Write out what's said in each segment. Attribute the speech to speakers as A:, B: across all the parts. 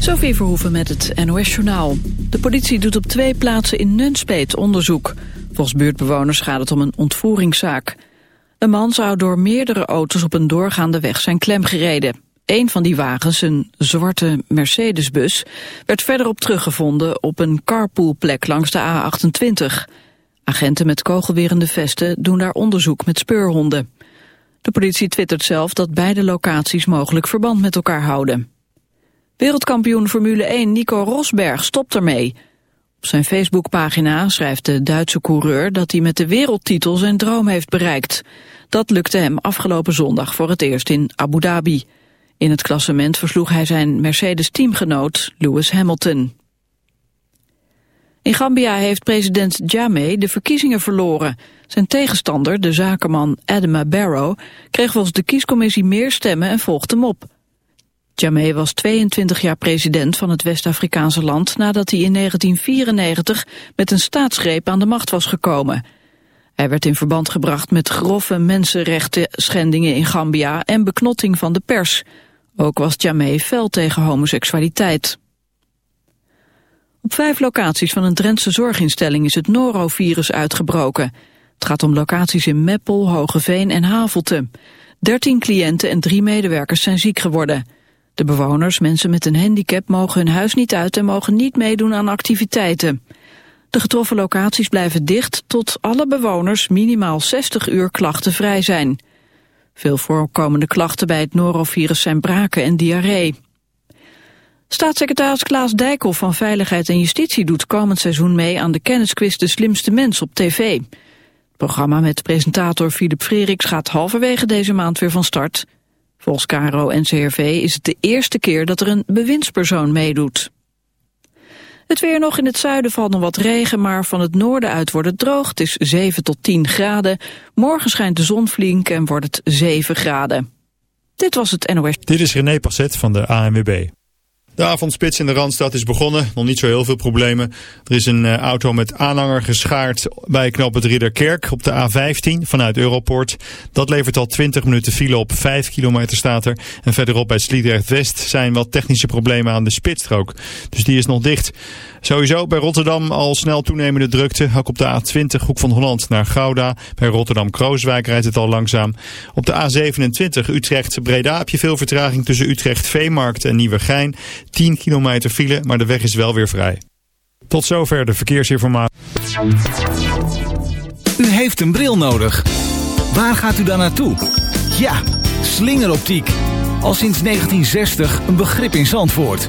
A: Sophie Verhoeven met het NOS-journaal. De politie doet op twee plaatsen in Nunspeet onderzoek. Volgens buurtbewoners gaat het om een ontvoeringszaak. Een man zou door meerdere auto's op een doorgaande weg zijn klemgereden. Een van die wagens, een zwarte Mercedesbus, werd verderop teruggevonden op een carpoolplek langs de A28. Agenten met kogelwerende vesten doen daar onderzoek met speurhonden. De politie twittert zelf dat beide locaties mogelijk verband met elkaar houden. Wereldkampioen Formule 1 Nico Rosberg stopt ermee. Op zijn Facebookpagina schrijft de Duitse coureur dat hij met de wereldtitel zijn droom heeft bereikt. Dat lukte hem afgelopen zondag voor het eerst in Abu Dhabi. In het klassement versloeg hij zijn Mercedes-teamgenoot Lewis Hamilton. In Gambia heeft president Jammeh de verkiezingen verloren. Zijn tegenstander, de zakenman Adama Barrow, kreeg volgens de kiescommissie meer stemmen en volgde hem op. Jammeh was 22 jaar president van het West-Afrikaanse land nadat hij in 1994 met een staatsgreep aan de macht was gekomen. Hij werd in verband gebracht met grove mensenrechten schendingen in Gambia en beknotting van de pers. Ook was Jammeh fel tegen homoseksualiteit. Op vijf locaties van een Drentse zorginstelling is het norovirus uitgebroken. Het gaat om locaties in Meppel, Hogeveen en Havelte. Dertien cliënten en drie medewerkers zijn ziek geworden. De bewoners, mensen met een handicap, mogen hun huis niet uit en mogen niet meedoen aan activiteiten. De getroffen locaties blijven dicht tot alle bewoners minimaal 60 uur klachtenvrij zijn. Veel voorkomende klachten bij het norovirus zijn braken en diarree. Staatssecretaris Klaas Dijkhoff van Veiligheid en Justitie doet komend seizoen mee aan de kennisquiz De Slimste Mens op tv. Het programma met presentator Philip Freriks gaat halverwege deze maand weer van start. Volgens en CRV is het de eerste keer dat er een bewindspersoon meedoet. Het weer nog in het zuiden valt nog wat regen, maar van het noorden uit wordt het droog. Het is 7 tot 10 graden. Morgen schijnt de zon flink en wordt het 7 graden. Dit was het NOS.
B: Dit is René Passet van de ANWB. De avondspits in de Randstad is begonnen. Nog niet zo heel veel problemen. Er is een uh, auto met aanhanger geschaard bij knop het Ridderkerk op de A15 vanuit Europort. Dat levert al 20 minuten file op. 5 kilometer staat er. En verderop bij Sliedrecht West zijn wat technische problemen aan de spitsstrook. Dus die is nog dicht. Sowieso bij Rotterdam al snel toenemende drukte. Ook op de A20 Hoek van Holland naar Gouda. Bij Rotterdam-Krooswijk rijdt het al langzaam. Op de A27 Utrecht-Breda heb je veel vertraging tussen Utrecht-Veemarkt en Nieuwegein. 10 kilometer file, maar de weg is wel weer vrij. Tot zover de verkeersinformatie.
C: U heeft een bril nodig. Waar gaat u dan naartoe? Ja, slingeroptiek. Al sinds 1960 een begrip in Zandvoort.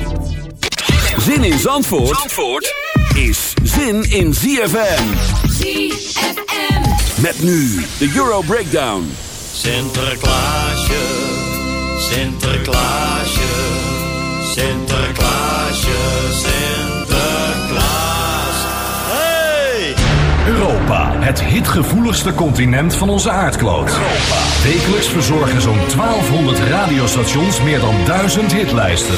D: Zin in Zandvoort, Zandvoort is zin in ZFM.
E: ZFM.
D: Met nu de Euro Breakdown.
F: Sinterklaasje, Sinterklaasje, Sinterklaasje, Sinterklaas. Hey!
G: Europa, het hitgevoeligste continent van onze aardkloot. Wekelijks verzorgen zo'n 1200 radiostations meer dan 1000 hitlijsten.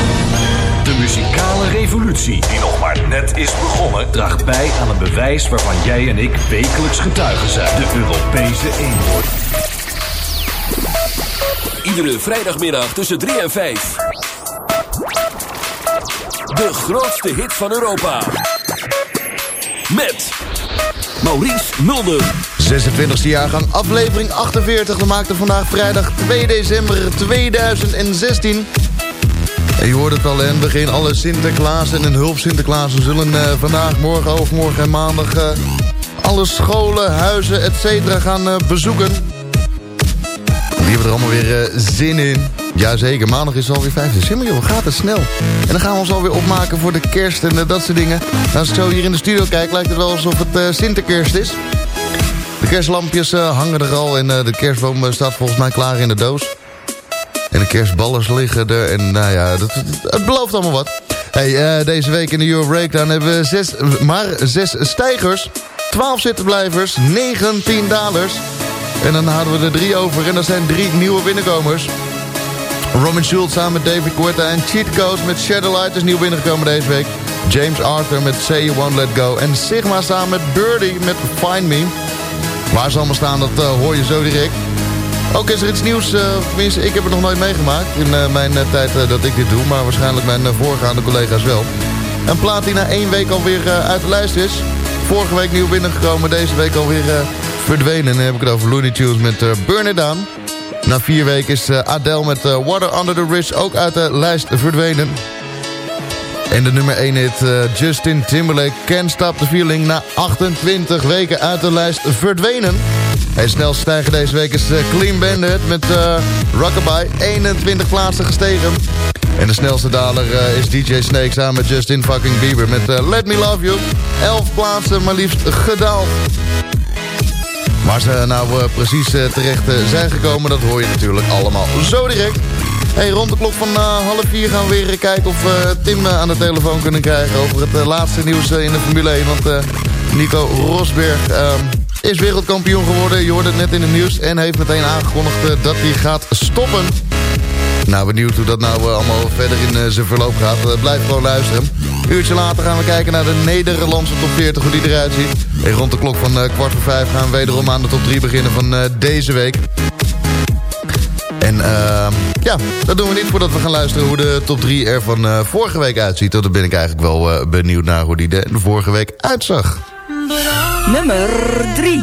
G: De muzikale revolutie, die nog maar net is begonnen, draagt bij aan een bewijs waarvan jij en ik wekelijks getuigen zijn. De Europese eenwording.
D: Iedere vrijdagmiddag tussen 3 en 5. De grootste hit van Europa. Met Maurice Mulder.
H: 26e jaargang, aflevering 48. We maakten vandaag vrijdag 2 december 2016. Je hoort het al in het begin, alle Sinterklaas en hulp Sinterklaas zullen uh, vandaag, morgen, overmorgen en maandag... Uh, alle scholen, huizen, et cetera gaan uh, bezoeken. Die hebben er allemaal weer zin in. Jazeker, maandag is het alweer 5 december, joh. Gaat het snel. En dan gaan we ons alweer opmaken voor de kerst en dat soort dingen. Nou, als ik zo hier in de studio kijk, lijkt het wel alsof het Sinterkerst is. De kerstlampjes hangen er al en de kerstboom staat volgens mij klaar in de doos. En de kerstballers liggen er. En nou ja, dat, het belooft allemaal wat. Hey, uh, deze week in de Euro Breakdown hebben we zes, maar zes stijgers. 12 zittenblijvers, 19 dalers. En dan houden we er drie over. En dat zijn drie nieuwe binnenkomers. Robin Schultz samen met David Guetta en Cheat Codes met Shadowlight is nieuw binnengekomen deze week. James Arthur met Say You Won't Let Go. En Sigma samen met Birdie met Find Me. Waar ze allemaal staan, dat uh, hoor je zo direct. Ook is er iets nieuws, uh, tenminste ik heb het nog nooit meegemaakt in uh, mijn uh, tijd dat ik dit doe, maar waarschijnlijk mijn voorgaande collega's wel. Een plaat die na één week alweer uit de lijst is. Vorige week nieuw binnengekomen, deze week alweer verdwenen. En dan heb ik het over Looney Tunes met Burn It Down. Na vier weken is Adele met Water Under the Bridge ook uit de lijst verdwenen. En de nummer 1 hit Justin Timberlake Can't Stop the Feeling na 28 weken uit de lijst verdwenen. Hij snel stijgen deze week is uh, Clean Bandit met uh, Rockabye. 21 plaatsen gestegen. En de snelste daler uh, is DJ Snake samen met Justin fucking Bieber met Let Me Love You. 11 plaatsen maar liefst gedaald. Waar ze nou precies terecht zijn gekomen, dat hoor je natuurlijk allemaal zo direct. Hey, rond de klok van half vier gaan we weer kijken of we Tim aan de telefoon kunnen krijgen... over het laatste nieuws in de Formule 1. Want Nico Rosberg ehm, is wereldkampioen geworden. Je hoorde het net in het nieuws. En heeft meteen aangekondigd eh, dat hij gaat stoppen. Nou, benieuwd hoe dat nou uh, allemaal verder in uh, zijn verloop gaat. Uh, blijf gewoon luisteren. Uurtje later gaan we kijken naar de Nederlandse top 40, hoe die eruit ziet. En rond de klok van kwart voor vijf gaan we wederom aan de top 3 beginnen van deze week. En ehm, ja, dat doen we niet voordat we gaan luisteren hoe de top 3 er van vorige week uitziet. Dan ben ik eigenlijk wel benieuwd naar hoe die de vorige week uitzag.
I: Nummer 3.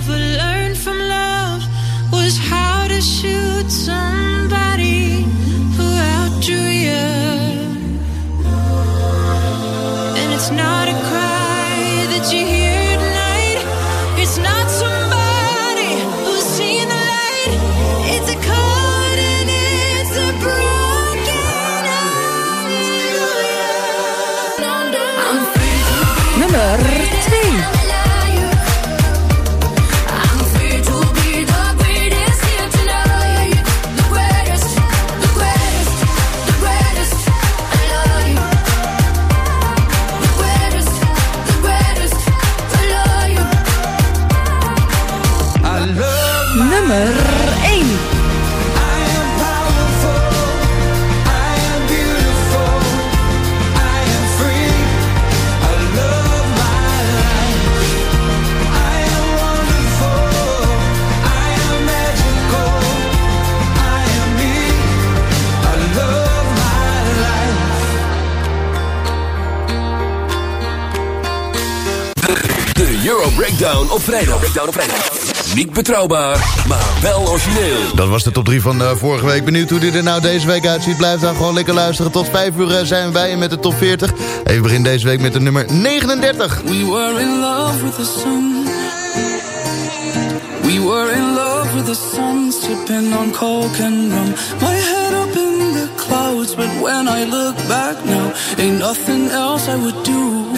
D: Op vrijdag. Breakdown op vrijdag. Niet betrouwbaar, maar wel origineel.
H: Dat was de top 3 van uh, vorige week. Benieuwd hoe die er nou deze week uitziet. Blijf dan gewoon lekker luisteren. Tot 5 uur uh, zijn wij met de top 40. Even begin deze week met de nummer 39.
J: We were in love with the sun. We were in love with the sun. Sipping on coke and rum. My head up in the clouds. But when I look back now. Ain't nothing else I would do.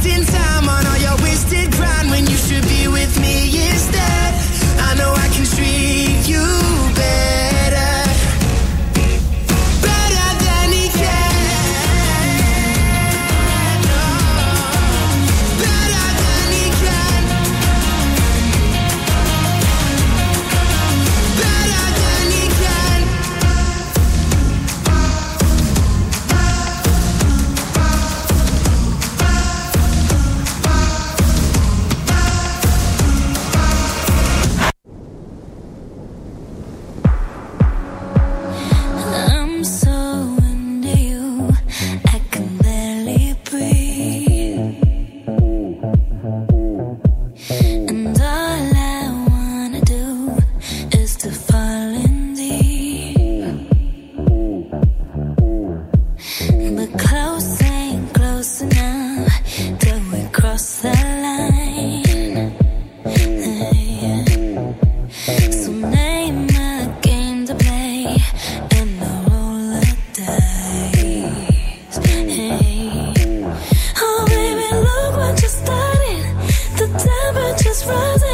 K: rising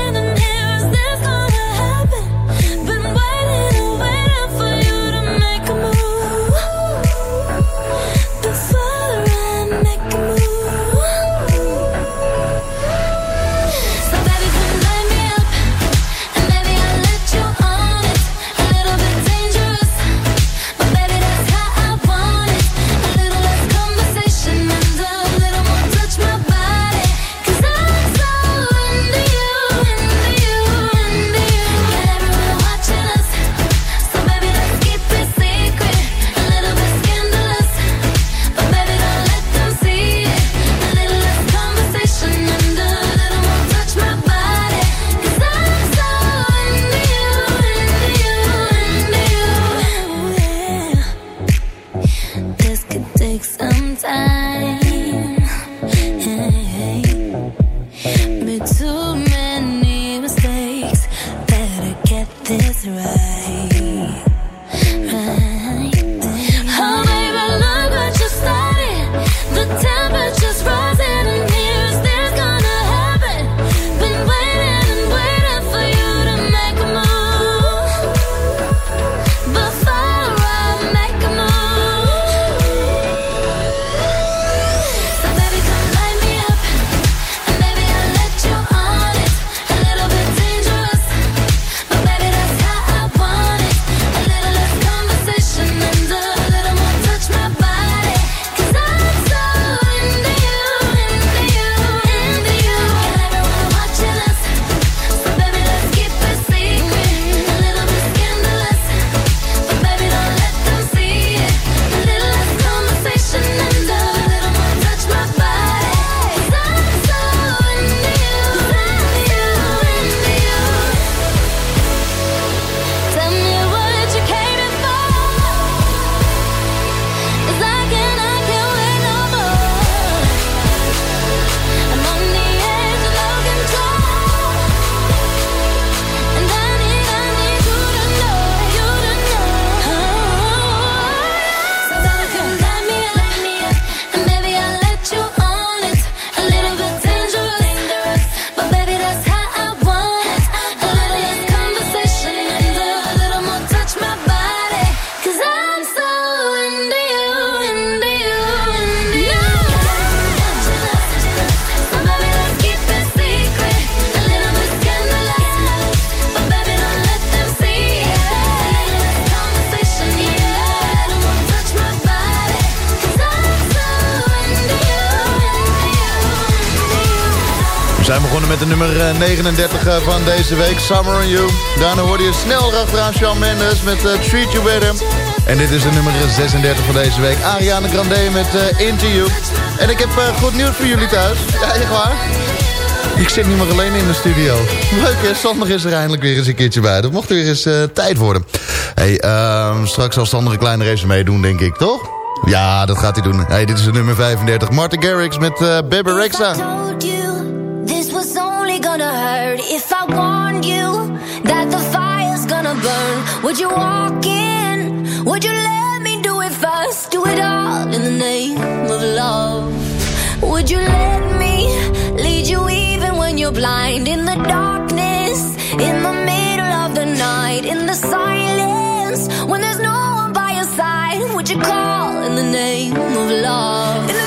H: 39 eh, van deze week. Summer on You. Daarna hoorde je snel achteraan Shawn Mendes met uh, Treat You Better. En dit is de nummer 36 van deze week. Ariana Grande met eh, uh, Interview. En ik heb goed nieuws voor jullie thuis. Ja, echt waar. Ik zit niet meer alleen in de studio. Leuk hè, zondag is er eindelijk weer eens een keertje bij. Dat mocht weer eens tijd worden. Hey, ehm, straks zal Sander een kleine race meedoen, denk ik, toch? Ja, dat gaat hij doen. Hey, dit is de nummer 35. Martin Garrix met uh, Bebe
K: warned you that the fire's gonna burn. Would you walk in? Would you let me do it first? Do it all in the name of love. Would you let me lead you even when you're blind? In the darkness, in the middle of the night, in the silence, when there's no one by your side, would you call in the name of love?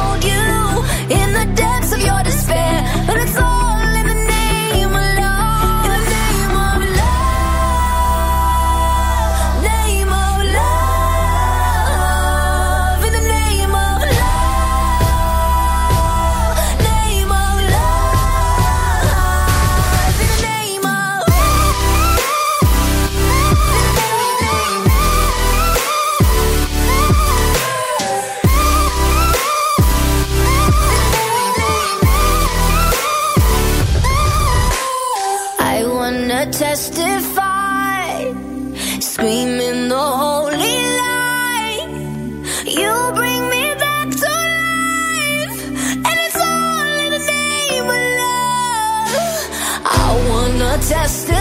H: just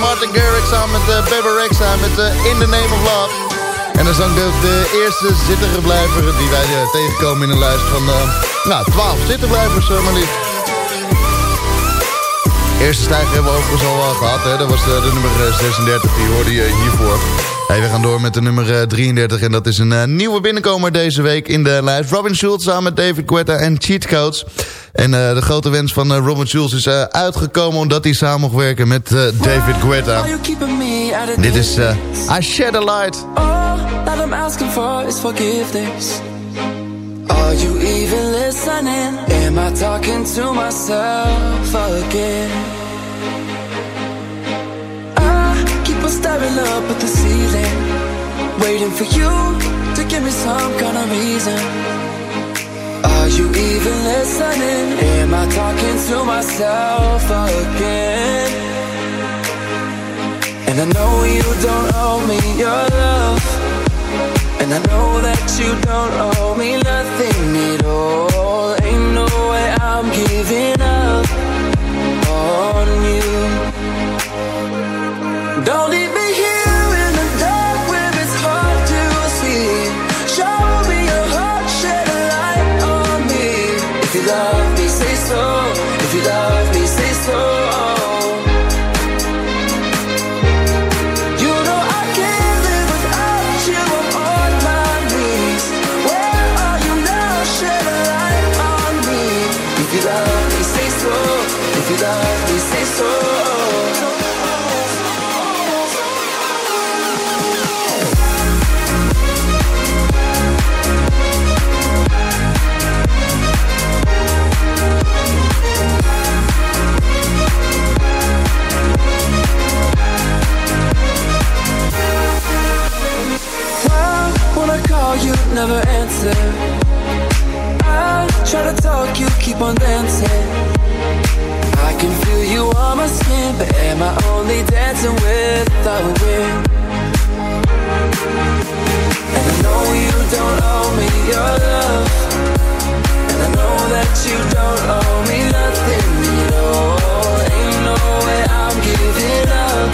H: Martin Garrix samen met uh, Rexha met eh, In the Name of Love. En dan zang de, de eerste zitterblijver die wij eh, tegenkomen in een lijst van... nou, 12 zitterblijvers maar liefst. Eerste stijger hebben we overigens al eh, gehad. Hè? Dat was de, nummer eh, 36, die hoorde je hiervoor. We gaan door met de nummer eh, 33. En dat is een nieuwe binnenkomer deze week in de lijst. Robin Schulz samen met David Guetta en Cheat Codes. En eh, de grote wens van eh, Robin Schulz is eh, uitgekomen... omdat hij samen mocht werken met David Guetta. Dit is I Shed a Light.
I: All that I'm asking for is forgiveness. Are you even listening? Am I talking to myself again? I keep on staring up at the ceiling, waiting for you to give me some kind of reason. Are you even listening? Am I talking to myself again? And I know you don't owe me your love. And I know that you don't owe me nothing at all. Ain't no way I'm giving up on you. Don't dancer. I try to talk, you keep on dancing. I can feel you on my skin, but am I only dancing with the wind? And I know you don't owe me your love, and I know that you don't owe me nothing at all. Ain't no way I'm giving up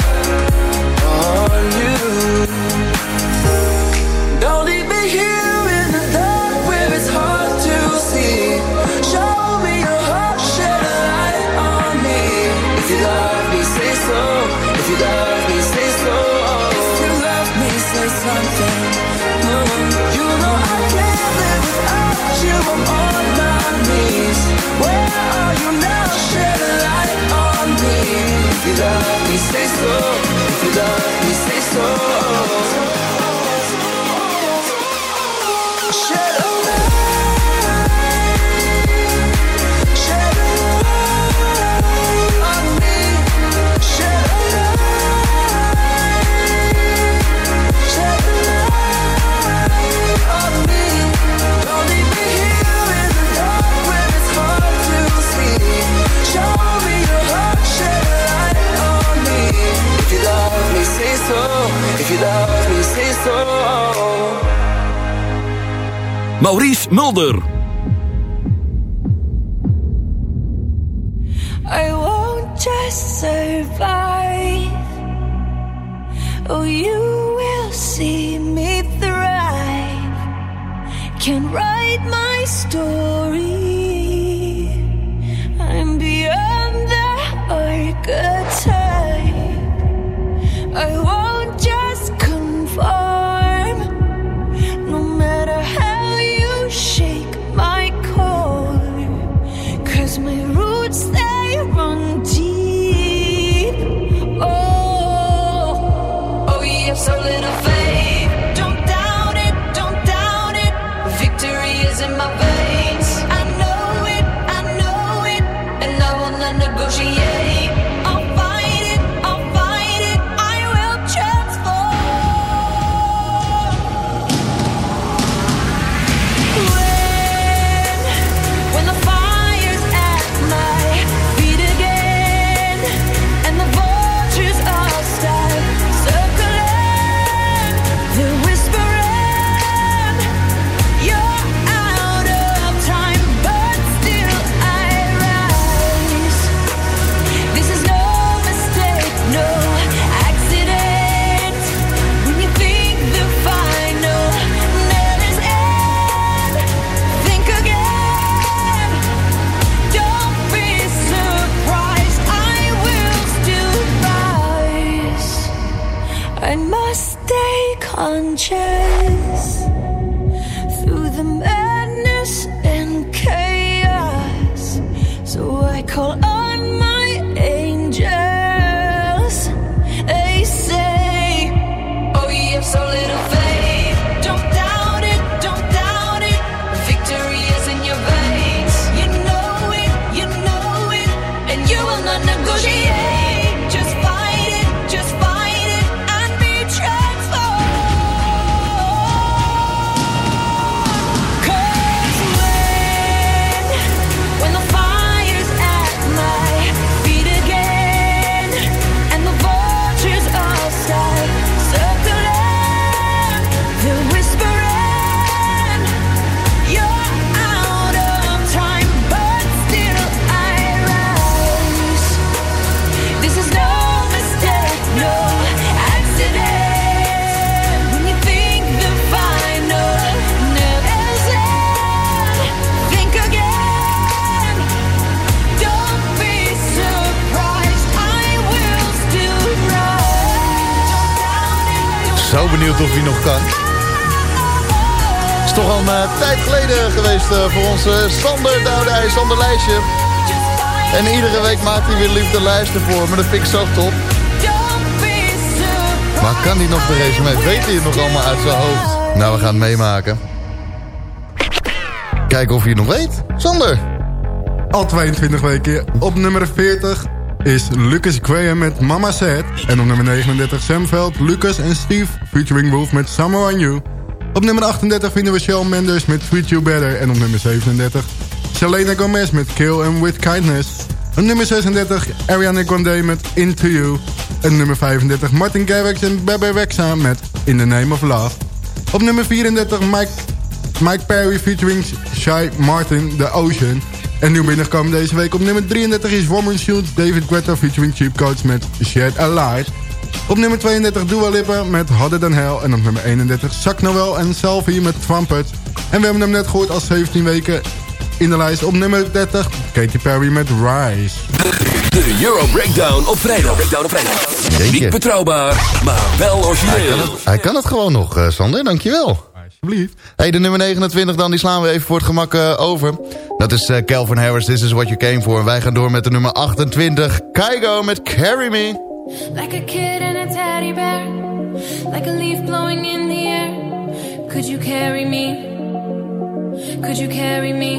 I: on you. love me, say so. If you love me, say so.
D: Maurice Mulder.
I: I won't just survive. Oh, you will see me thrive. Can write my story.
H: Sander oude hij onder Lijstje. En iedere week maakt hij weer liefde lijsten voor maar Dat vind ik zo top. Maar kan hij nog de resume? Weet hij het nog allemaal uit zijn hoofd? Nou, we gaan het meemaken. Kijken of hij het nog weet. Sander.
L: Al 22 weken. Op nummer 40 is Lucas Graham met Mama Set, En op nummer 39 Samveld, Lucas en Steve featuring Wolf met Summer On You. Op nummer 38 vinden we Shell Mendes met Treat You Better. En op nummer 37 Selena Gomez met Kill and With Kindness. Op nummer 36 Ariana Grande met Into You. En nummer 35 Martin Garrix en Bebe Rexha met In the Name of Love. Op nummer 34 Mike, Mike Perry featuring Shy Martin, The Ocean. En nu binnenkomen deze week op nummer 33 is Woman Shields David Guetta featuring Cheap Coats met Shed Alive. Op nummer 32 Dua Lipa met Harder Than Hell. En op nummer 31 Zak Noel en Selfie met Trumpet. En we hebben hem net gehoord als 17 weken in de lijst. Op nummer 30 Katy Perry met Rise.
D: De Euro Breakdown op vrijdag. Breakdown op vrijdag. Niet betrouwbaar, maar wel origineel.
H: Hij kan het gewoon nog, uh, Sander. Dankjewel.
L: Alsjeblieft.
H: Hey, de nummer 29 dan, die slaan we even voor het gemak uh, over. Dat is uh, Calvin Harris, This Is What You Came For. En wij gaan door met de nummer 28, Kygo met Carry Me.
I: Like a kid and a teddy bear. Like a leaf blowing in the air. Could you carry me? Could you carry me?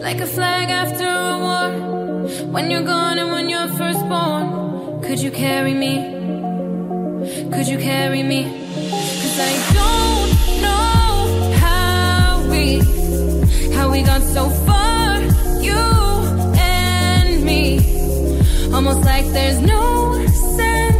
I: Like a flag after a war. When you're gone and when you're first born. Could you carry me? Could you carry me? Cause I don't know how we, how we got so far. You and me. Almost like there's no sense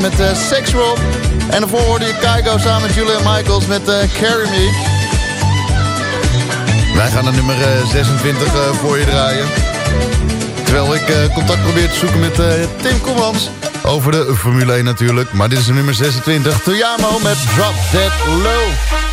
H: Met uh, Sexual. En daarvoor hoorde je Kaigo samen met Julia Michaels met uh, Carry Me. Wij gaan de nummer eh, 26 voor je draaien. Terwijl ik contact probeer te zoeken met Tim Koemans. Over de Formule 1 natuurlijk. Maar dit is de nummer 26. Toyamo met Drop Dead Low.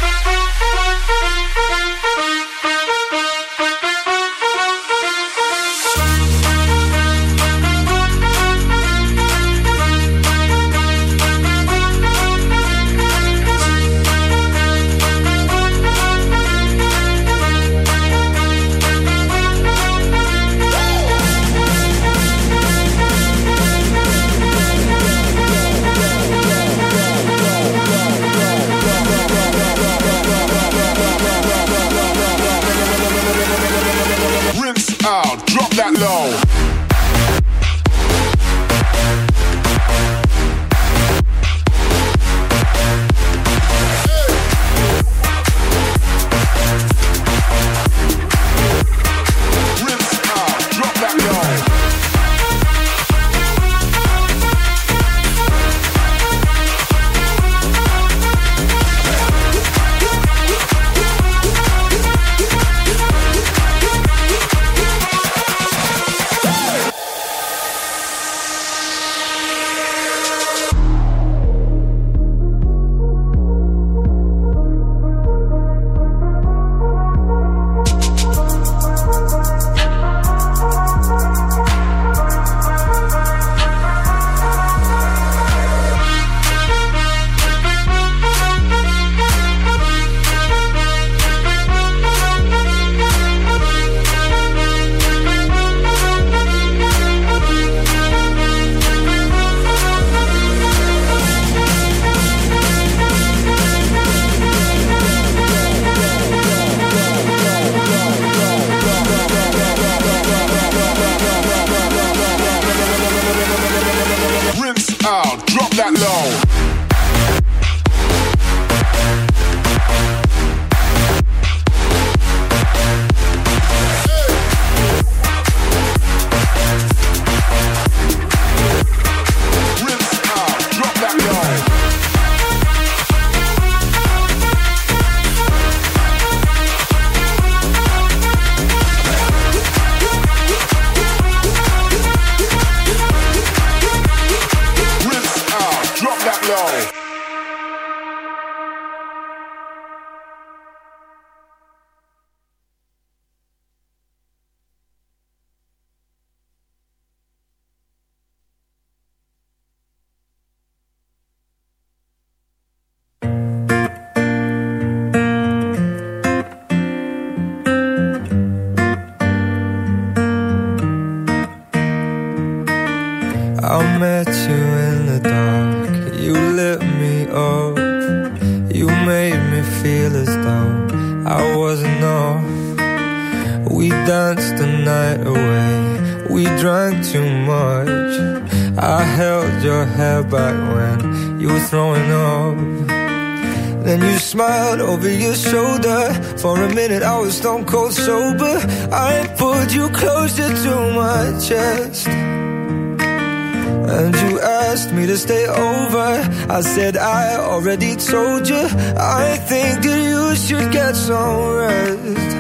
M: Over. I said, I already told you. I think that you should get some rest.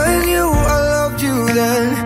M: I knew I loved you then,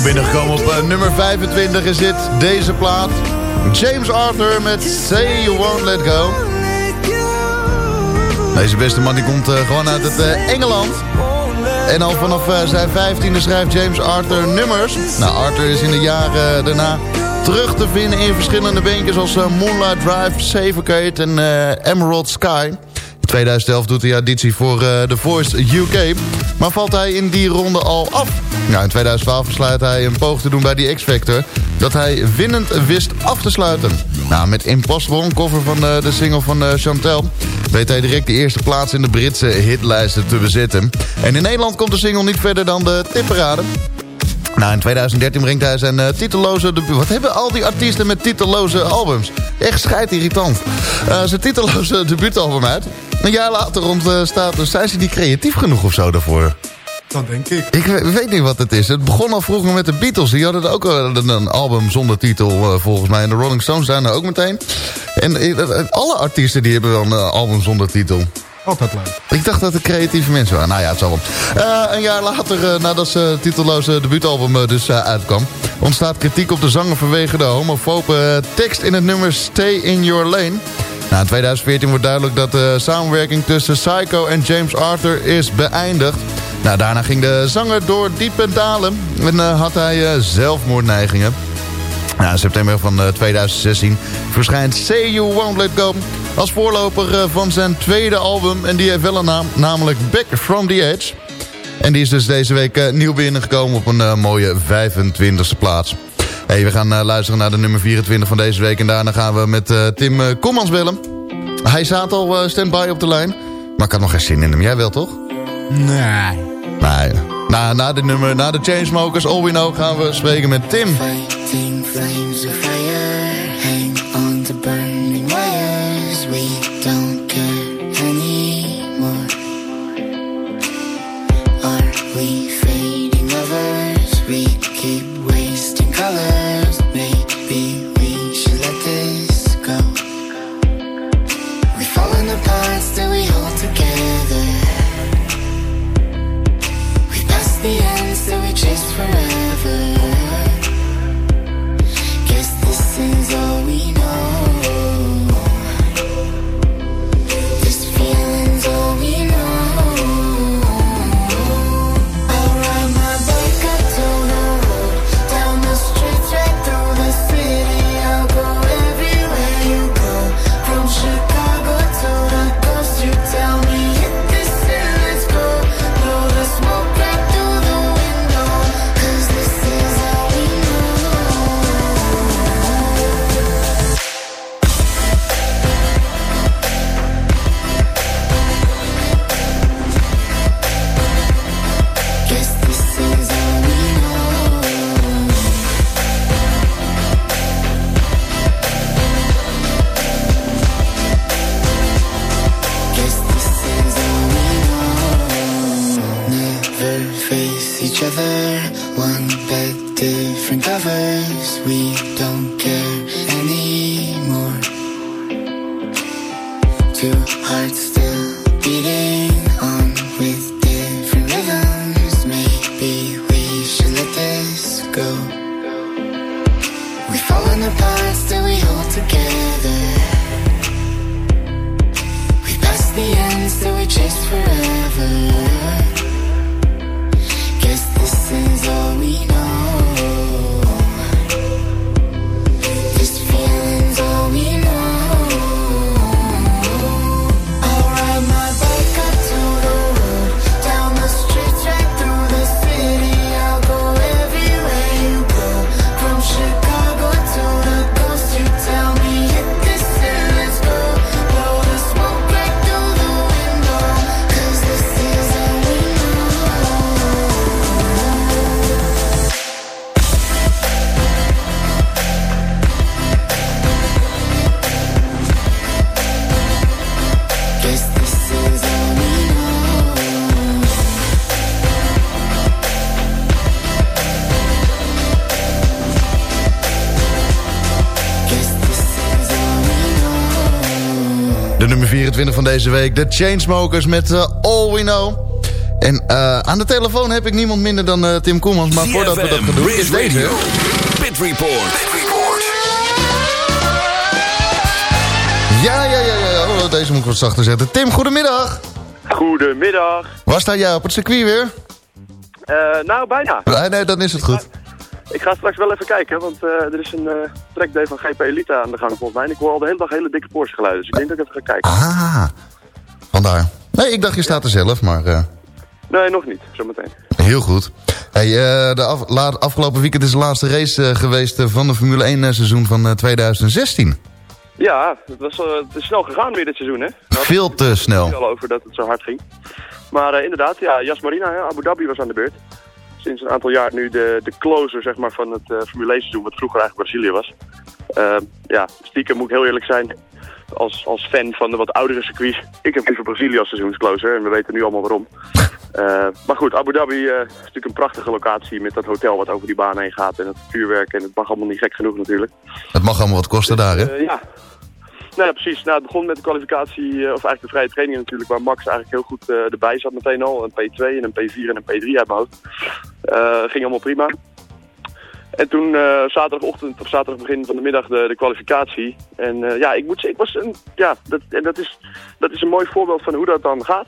H: Nieuw binnengekomen op eh, nummer 25 is dit, deze plaat. James Arthur met Say You Won't Let Go. Deze beste man die komt eh, gewoon uit het eh, Engeland. En al vanaf zijn 15e schrijft James Arthur nummers. Nou, Arthur is in de jaren daarna terug te vinden in verschillende bandjes als Moonlight Drive, Savocate en Emerald Sky. In 2011 doet hij auditie voor The Voice UK. Maar valt hij in die ronde al af. Nou, in 2012 besluit hij een poog te doen bij die X-Factor... dat hij winnend wist af te sluiten. Nou, met Impossible, cover van eh, de single van eh, Chantel... weet hij direct de eerste plaats in de Britse hitlijsten te bezetten. En in Nederland komt de single niet verder dan de tipparade. Nou, in 2013 brengt hij zijn uh, titelloze debuut. Wat hebben al die artiesten met titelloze albums? Echt scheidirritant. Uh, zijn titelloze debuutalbum uit. Een jaar later ontstaat... Uh, zijn ze niet creatief genoeg of zo daarvoor?
L: Dat denk ik.
H: Ik weet, niet wat het is. Het begon al vroeger met de Beatles. Die hadden ook een, een album zonder titel uh, volgens mij. En de Rolling Stones zijn er ook meteen. En uh, alle artiesten die hebben wel een album zonder titel.
L: Altijd leuk.
H: Ik dacht dat het creatieve mensen waren. Nou ja, het zal wel. Uh, een jaar later, uh, nadat zijn titelloze debuutalbum uh, dus uitkwam... ontstaat kritiek op de zanger vanwege de homofobe tekst in het nummer Stay in Your Lane. Nou, in 2014 wordt duidelijk dat de samenwerking tussen Psycho en James Arthur is beëindigd. Nou, daarna ging de zanger door diepe dalen en had hij zelfmoordneigingen. Nou, september van 2016 verschijnt Say You Won't Let Go als voorloper van zijn tweede album. En die heeft wel een naam, namelijk Back From The Edge. En die is dus deze week uh, nieuw binnengekomen op een uh, mooie 25e plaats. Hey, we gaan uh, luisteren naar de nummer 24 van deze week. En daarna gaan we met Tim Kommans bellen. Hij staat al stand-by op de lijn. Maar ik had nog geen zin in hem. Jij wel toch?
L: Nee.
H: Nee. Na, na, de nummer, na de Chainsmokers, All We Know, gaan we spreken met Tim.
N: Fighting flames of fire, hang on to burning forever. Different covers. We
H: deze week, de Chainsmokers met eh, All We Know. En eh, aan de telefoon heb ik niemand minder dan eh, Tim Koemans. Maar voordat we dat gaan doen, is deze...
D: Pit Report.
H: Ja, ja, ja, ja. Oh, deze moet ik wat zachter zetten. Tim, goedemiddag.
O: Goedemiddag.
H: Waar sta jij op het circuit weer?
O: Eh, nou, bijna.
H: Nee, nee, dan is het goed.
O: Ik ga straks wel even kijken, want eh, er is een eh trackday van GP Elite aan de gang volgens mij. En ik hoor al de hele dag hele dikke Porsche geluiden, dus ik denk dat ik even ga kijken.
H: Ah, vandaar. Nee, ik dacht je staat er zelf, maar eh,
O: Nee, nog niet. Zometeen.
H: heel goed. Hey, de af, afgelopen weekend is de laatste race geweest van de Formule 1 eh, seizoen van eh, 2016.
O: Ja, het, was, het is snel gegaan weer dit seizoen, hè? Nou,
H: Veel te snel.
O: al over dat het zo hard ging. Maar inderdaad, ja, Jas Marina, hè, Abu Dhabi was aan de beurt. Sinds een aantal jaar nu de, de closer zeg maar, van het eh, Formule 1 seizoen, wat vroeger eigenlijk Brazilië was. Eh, ja, stiekem moet ik heel eerlijk zijn, als, als fan van de wat oudere circuits. Ik heb liever Brazilië als seizoenscloser en we weten nu allemaal waarom. Eh, maar goed, Abu Dhabi eh, is natuurlijk een prachtige locatie met dat hotel wat over die baan heen gaat. En het vuurwerk en het mag allemaal niet gek genoeg natuurlijk.
H: Het mag allemaal wat kosten daar, hè?
O: Eh, ja. Nou ja, precies. Nou, het begon met de kwalificatie, eh, of eigenlijk de vrije training natuurlijk, waar Max eigenlijk heel goed eh, erbij zat meteen al. Een P2 en een P4 en een P3 uit mijn. Eh, ging allemaal prima. En toen zaterdagochtend of zaterdag begin van de middag de, de kwalificatie. En ja, ik moet zeggen, ik was een, ja, dat, en dat is, dat is een mooi voorbeeld van hoe dat dan gaat.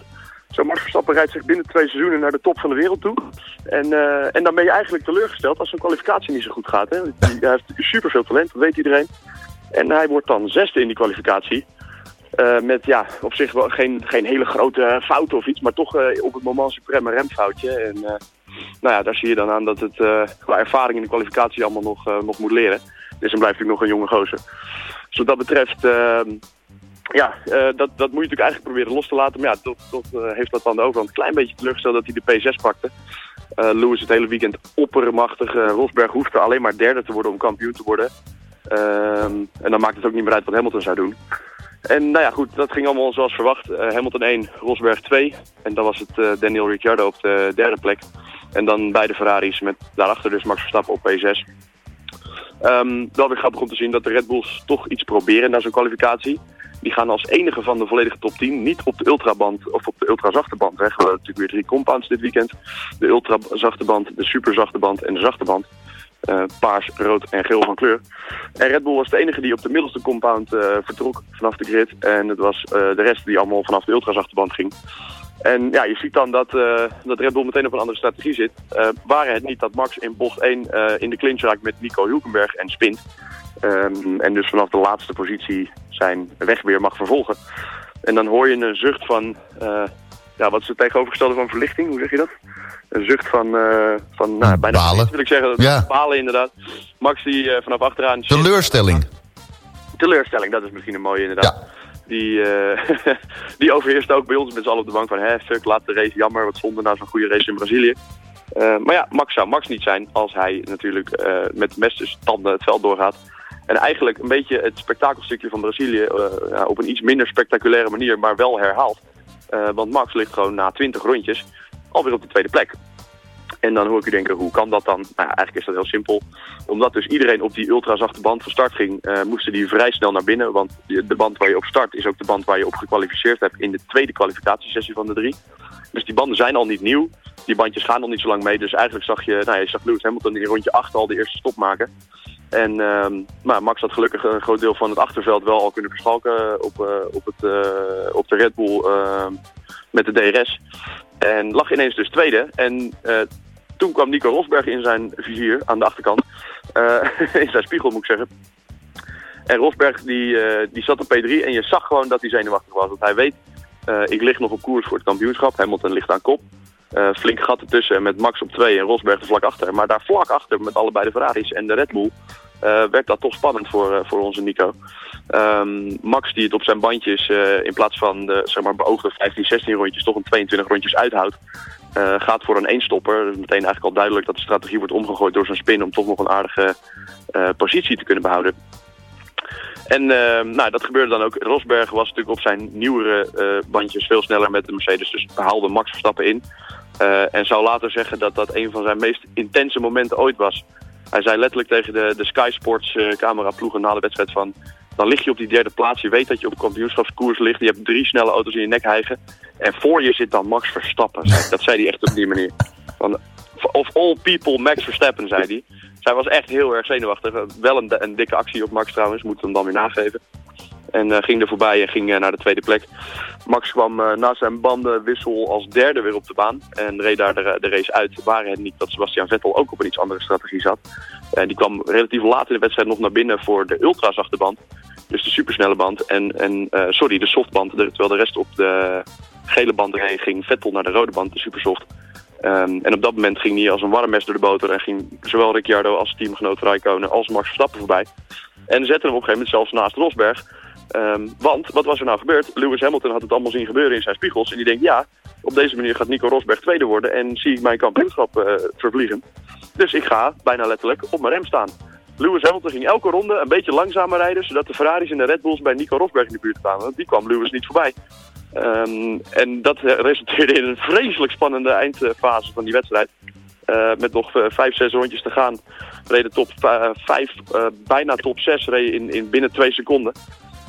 O: Zo Max Verstappen rijdt zich binnen twee seizoenen naar de top van de wereld toe. En, en dan ben je eigenlijk teleurgesteld als zo'n kwalificatie niet zo goed gaat. Hè? Hij heeft superveel talent, dat weet iedereen. En hij wordt dan zesde in die kwalificatie. Eh, met ja, op zich wel geen, geen hele grote fouten of iets, maar toch eh, op het moment supreme remfoutje. En eh, nou ja, daar zie je dan aan dat het qua ervaring in de kwalificatie allemaal nog, nog moet leren. Dus dan blijft hij nog een jonge gozer. Dus wat dat betreft, ehm, ja, dat, dat moet je natuurlijk eigenlijk proberen los te laten. Maar ja, toch eh, heeft dat dan de overhand een klein beetje teleurgesteld dat hij de P6 pakte. Lewis het hele weekend oppermachtig. Rosberg hoefde alleen maar derde te worden om kampioen te worden. Ehm, en dan maakt het ook niet meer uit wat Hamilton zou doen. En nou ja, goed, dat ging allemaal zoals verwacht. Eh, Hamilton 1, Rosberg 2. En dan was het eh, Daniel Ricciardo op de derde plek. En dan beide Ferraris met daarachter dus Max Verstappen op P6. Ehm, wel weer grappig om te zien dat de Red Bulls toch iets proberen na zo'n kwalificatie. Die gaan als enige van de volledige top 10 niet op de ultraband of op de ultrazachte band. We hebben natuurlijk weer drie compounds dit weekend. De ultrazachte band, de superzachte band en de zachte band. Eh, paars, rood en geel van kleur. En Red Bull was de enige die op de middelste compound eh, vertrok vanaf de grid. En het was eh, de rest die allemaal vanaf de ultrazachte band ging. En ja, je ziet dan dat, dat Red Bull meteen op een andere strategie zit. Waren het niet dat Max in bocht 1 eh, in de clinch raakt met Nico Hulkenberg en spint. Ehm, en dus vanaf de laatste positie zijn weg weer mag vervolgen. En dan hoor je een zucht van, ja, wat is het tegenovergestelde van verlichting? Hoe zeg je dat? Een zucht van, eh, van nou, bijna
H: Balen.
O: wil ik zeggen.
H: Ja.
O: Balen inderdaad. Max die eh, vanaf achteraan...
H: Teleurstelling.
O: Teleurstelling, dat is misschien een mooie inderdaad. Die, eh, die overheerst ook bij ons met z'n allen op de bank van... hè, fuck, laat de race jammer, wat zonde na zo'n goede race in Brazilië. Maar ja, Max zou Max niet zijn als hij natuurlijk met de mes tussen tanden het veld doorgaat. En eigenlijk een beetje het spektakelstukje van Brazilië ja, op een iets minder spectaculaire manier, maar wel herhaalt. Eh, want Max ligt gewoon na 20 rondjes alweer op de tweede plek. En dan hoor ik u denken, hoe kan dat dan? Nou ja, eigenlijk is dat heel simpel. Omdat dus iedereen op die ultrazachte band van start ging, eh, moesten die vrij snel naar binnen. Want de band waar je op start is ook de band waar je op gekwalificeerd hebt in de tweede kwalificatiesessie van de drie. Dus die banden zijn al niet nieuw. Die bandjes gaan al niet zo lang mee. Dus eigenlijk zag je, nou, je zag Lewis Hamilton in rondje 8 al de eerste stop maken. En ehm, Max had gelukkig een groot deel van het achterveld wel al kunnen verschalken op, eh, op, het, eh, op de Red Bull ehm, met de DRS. En lag ineens dus tweede. En eh, toen kwam Nico Rosberg in zijn vizier aan de achterkant. Eh, in zijn spiegel moet ik zeggen. En Rosberg die, eh, die zat op P3 en je zag gewoon dat hij zenuwachtig was. Want hij weet, eh, ik lig nog op koers voor het kampioenschap. Hamilton ligt aan kop. Flink gat ertussen met Max op 2 en Rosberg er vlak achter. Maar daar vlak achter met allebei de Ferraris en de Red Bull werd dat toch spannend voor, voor onze Nico. Ehm, Max die het op zijn bandjes in plaats van de zeg maar, beoogde 15, 16 rondjes toch een 22 rondjes uithoudt. Eh, gaat voor een eenstopper. Meteen eigenlijk al duidelijk dat de strategie wordt omgegooid door zijn spin om toch nog een aardige eh, positie te kunnen behouden. En eh, nou, dat gebeurde dan ook. Rosberg was natuurlijk op zijn nieuwere bandjes veel sneller met de Mercedes. Dus haalde Max Verstappen in. En zou later zeggen dat dat een van zijn meest intense momenten ooit was. Hij zei letterlijk tegen de, de Sky Sports cameraploegen na de wedstrijd van... Dan lig je op die derde plaats. Je weet dat je op kampioenschapskoers ligt. Je hebt drie snelle auto's in je nek hijgen. En voor je zit dan Max Verstappen. Dat zei hij echt op die manier. Van, of all people Max Verstappen, zei hij. Zij was echt heel erg zenuwachtig. Wel een, een dikke actie op Max trouwens. Moet hem dan weer nageven. En eh, ging er voorbij en ging eh, naar de tweede plek. Max kwam eh, na zijn bandenwissel als derde weer op de baan. En reed daar de, de race uit. Waren het niet dat Sebastian Vettel ook op een iets andere strategie zat. En die kwam relatief laat in de wedstrijd nog naar binnen voor de ultrazachte band. Dus de supersnelle band. En, en sorry, de softband. Terwijl de rest op de gele band reed, ging Vettel naar de rode band, de supersoft. Ehm, en op dat moment ging hij als een warm mes door de boter. En ging zowel Ricciardo als teamgenoot Raikkonen als Max Verstappen voorbij. En zette hem op een gegeven moment zelfs naast Rosberg. Ehm, want, wat was er nou gebeurd? Lewis Hamilton had het allemaal zien gebeuren in zijn spiegels. En die denkt, ja, op deze manier gaat Nico Rosberg tweede worden. En zie ik mijn kampioenschap eh, vervliegen. Dus ik ga, bijna letterlijk, op mijn rem staan. Lewis Hamilton ging elke ronde een beetje langzamer rijden... zodat de Ferraris en de Red Bulls bij Nico Rosberg in de buurt kwamen. Want die kwam Lewis niet voorbij. Ehm, en dat eh, resulteerde in een vreselijk spannende eindfase van die wedstrijd. Eh, met nog vijf, zes rondjes te gaan. Reden top vijf, bijna top zes reed in, in binnen twee seconden.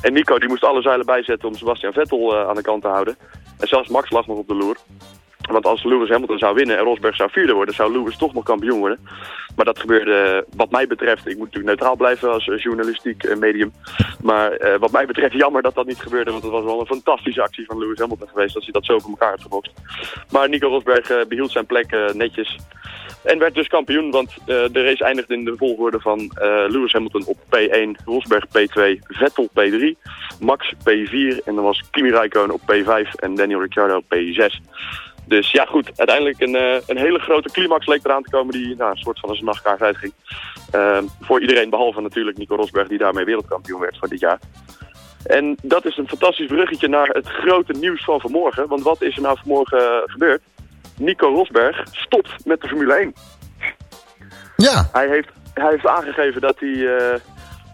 O: En Nico die moest alle zeilen bijzetten om Sebastian Vettel eh, aan de kant te houden. En zelfs Max lag nog op de loer. Want als Lewis Hamilton zou winnen en Rosberg zou vierde worden, zou Lewis toch nog kampioen worden. Maar dat gebeurde, wat mij betreft, ik moet natuurlijk neutraal blijven als eh, journalistiek eh, medium. Maar eh, wat mij betreft jammer dat dat niet gebeurde, want het was wel een fantastische actie van Lewis Hamilton geweest als hij dat zo voor elkaar had gebokst. Maar Nico Rosberg eh, behield zijn plek netjes. En werd dus kampioen, want de race eindigde in de volgorde van Lewis Hamilton op P1, Rosberg P2, Vettel P3, Max P4 en dan was Kimi Räikkönen op P5 en Daniel Ricciardo op P6. Dus ja goed, uiteindelijk een, eh, een hele grote climax leek eraan te komen die nou, een soort van als een nachtkaart uitging. Ehm, voor iedereen, behalve natuurlijk Nico Rosberg die daarmee wereldkampioen werd van dit jaar. En dat is een fantastisch bruggetje naar het grote nieuws van vanmorgen. Want wat is er nou vanmorgen eh, gebeurd? Nico Rosberg stopt met de Formule 1.
H: Ja.
O: Hij heeft, hij heeft aangegeven dat hij eh,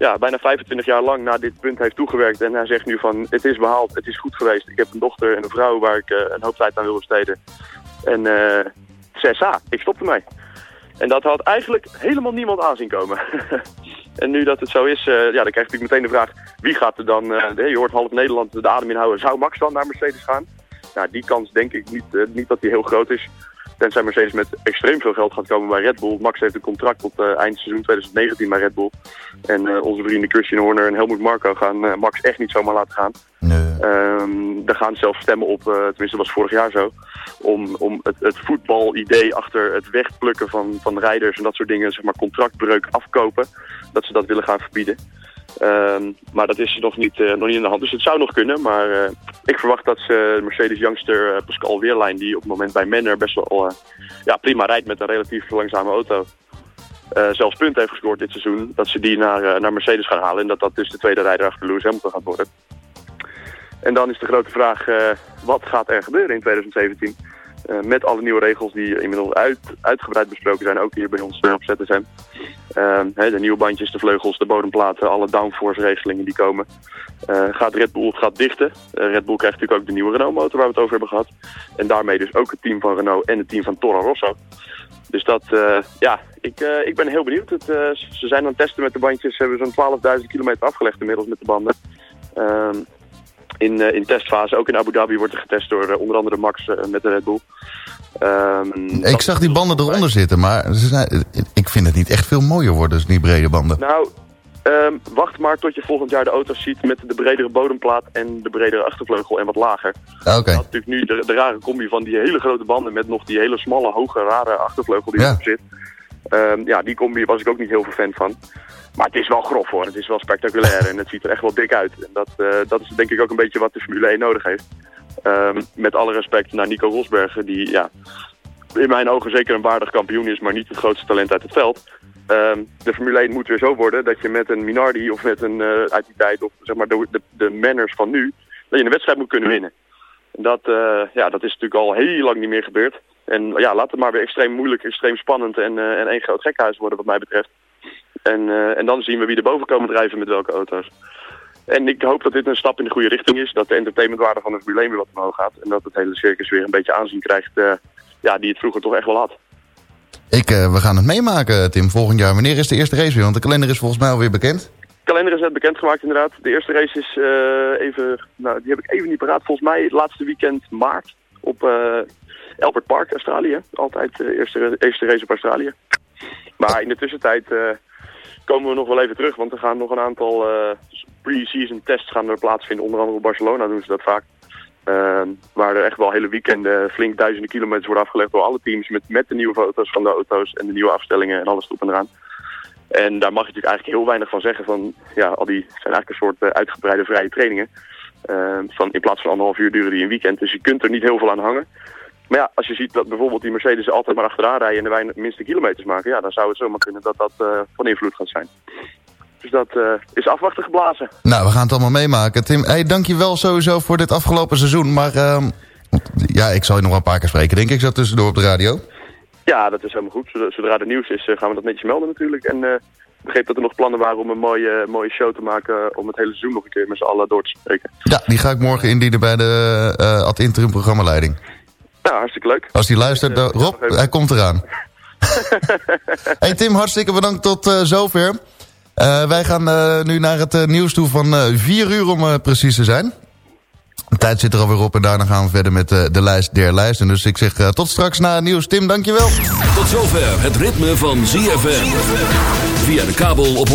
O: ja, bijna 25 jaar lang naar dit punt heeft toegewerkt. En hij zegt nu van, het is behaald, het is goed geweest. Ik heb een dochter en een vrouw waar ik eh, een hoop tijd aan wil besteden. En eh CSA, ik stop ermee. En dat had eigenlijk helemaal niemand aanzien komen. En nu dat het zo is, eh, ja, dan krijg natuurlijk meteen de vraag... wie gaat er dan... je hoort half Nederland de adem inhouden. Zou Max dan naar Mercedes gaan? Nou, die kans denk ik niet, niet dat die heel groot is. Tenzij Mercedes met extreem veel geld gaat komen bij Red Bull. Max heeft een contract tot eh, eind seizoen 2019 bij Red Bull. En eh, onze vrienden Christian Horner en Helmut Marko gaan eh, Max echt niet zomaar laten gaan. Ehm, er gaan zelfs stemmen op, tenminste dat was vorig jaar zo, om, om het, het voetbalidee achter het wegplukken van, van rijders en dat soort dingen, zeg maar contractbreuk afkopen, dat ze dat willen gaan verbieden. Ehm, maar dat is nog niet, eh, nog niet in de hand, dus het zou nog kunnen. Maar eh, ik verwacht dat ze eh, Pascal Weerlein, die op het moment bij Manor best wel ja, prima rijdt met een relatief langzame auto, zelfs punten heeft gescoord dit seizoen, dat ze die naar, naar Mercedes gaan halen en dat dat dus de tweede rijder achter Lewis Hamilton gaat worden. En dan is de grote vraag, wat gaat er gebeuren in 2017? Eh, met alle nieuwe regels die inmiddels uit, uitgebreid besproken zijn, ook hier bij ons eh, op ZSM. Ehm, hè, de nieuwe bandjes, de vleugels, de bodemplaten, alle downforce regelingen die komen. Eh, gaat Red Bull gaat dichten. Red Bull krijgt natuurlijk ook de nieuwe Renault motor waar we het over hebben gehad. En daarmee dus ook het team van Renault en het team van Toro Rosso. Dus dat, ja, ik, ik ben heel benieuwd. Het, ze zijn aan het testen met de bandjes. Ze hebben zo'n 12.000 kilometer afgelegd inmiddels met de banden. In, eh, in testfase, ook in Abu Dhabi wordt er getest door eh, onder andere Max eh, met de Red Bull. Ehm,
H: Ik zag die banden eronder zitten, maar ze zijn, ik vind het niet echt veel mooier worden, dus die brede banden.
O: Nou, ehm, wacht maar tot je volgend jaar de auto's ziet met de bredere bodemplaat en de bredere achtervleugel en wat lager.
H: Ah, Oké.
O: Dat is natuurlijk nu de, de rare combi van die hele grote banden met nog die hele smalle, hoge, rare achtervleugel die
H: Ja.
O: erop zit. Ehm, ja, die combi was ik ook niet heel veel fan van. Maar het is wel grof hoor, het is wel spectaculair en het ziet er echt wel dik uit. En dat, eh, dat is denk ik ook een beetje wat de Formule 1 nodig heeft. Ehm, met alle respect naar Nico Rosberg, die ja, in mijn ogen zeker een waardig kampioen is, maar niet het grootste talent uit het veld. Ehm, de Formule 1 moet weer zo worden dat je met een Minardi of met een eh, uit die tijd, of zeg maar de, de, de manners van nu, dat je een wedstrijd moet kunnen winnen. En dat, eh, ja, dat is natuurlijk al heel lang niet meer gebeurd. En ja, laat het maar weer extreem moeilijk, extreem spannend en, en één groot gekhuis worden wat mij betreft. En, eh, en dan zien we wie er boven komen drijven met welke auto's. En ik hoop dat dit een stap in de goede richting is. Dat de entertainmentwaarde van de Formule 1 weer wat omhoog gaat. En dat het hele circus weer een beetje aanzien krijgt eh, ja, die het vroeger toch echt wel had.
H: Ik, eh, we gaan het meemaken, Tim, volgend jaar. Wanneer is de eerste race weer? Want de kalender is volgens mij alweer bekend.
O: De kalender is net bekendgemaakt inderdaad. De eerste race is even, nou die heb ik even niet paraat. Volgens mij het laatste weekend maart op Albert Park, Australië. Altijd de eerste, eerste race op Australië. Maar in de tussentijd komen we nog wel even terug. Want er gaan nog een aantal eh, pre-season tests gaan er plaatsvinden. Onder andere op Barcelona doen ze dat vaak. Ehm, waar er echt wel hele weekenden flink duizenden kilometers worden afgelegd door alle teams. Met, met de nieuwe foto's van de auto's en de nieuwe afstellingen en alles erop en eraan. En daar mag je natuurlijk eigenlijk heel weinig van zeggen. Van, ja, al die zijn eigenlijk een soort eh, uitgebreide vrije trainingen. Ehm, van, in plaats van anderhalf uur duren die een weekend. Dus je kunt er niet heel veel aan hangen. Maar ja, als je ziet dat bijvoorbeeld die Mercedes altijd maar achteraan rijden en de weinig, minste kilometers maken, ja, dan zou het zomaar kunnen dat dat eh, van invloed gaat zijn. Dus dat eh, is afwachten geblazen.
H: Nou, we gaan het allemaal meemaken. Tim, hey, dankjewel sowieso voor dit afgelopen seizoen. Maar ehm, ja, ik zal je nog wel een paar keer spreken, denk ik, zo tussendoor op de radio.
O: Ja, dat is helemaal goed. Zodra, zodra er nieuws is, eh, gaan we dat netjes melden natuurlijk. En ik begreep dat er nog plannen waren om een mooie, mooie show te maken om het hele seizoen nog een keer met z'n allen door te spreken.
H: Ja, die ga ik morgen indienen bij de ad interim programmaleiding.
O: Nou, hartstikke leuk.
H: Als die luistert, dan- Rob, hij komt eraan. hey Tim, hartstikke bedankt tot eh, zover. Eh, wij gaan eh, nu naar het eh, nieuws toe van eh 4 uur om eh, precies te zijn. De tijd zit er alweer op en daarna gaan we verder met eh, de lijst der lijsten. Dus ik zeg eh, tot straks na het nieuws. Tim, dankjewel.
D: Tot zover het ritme van ZFM. Via de kabel op 104.5.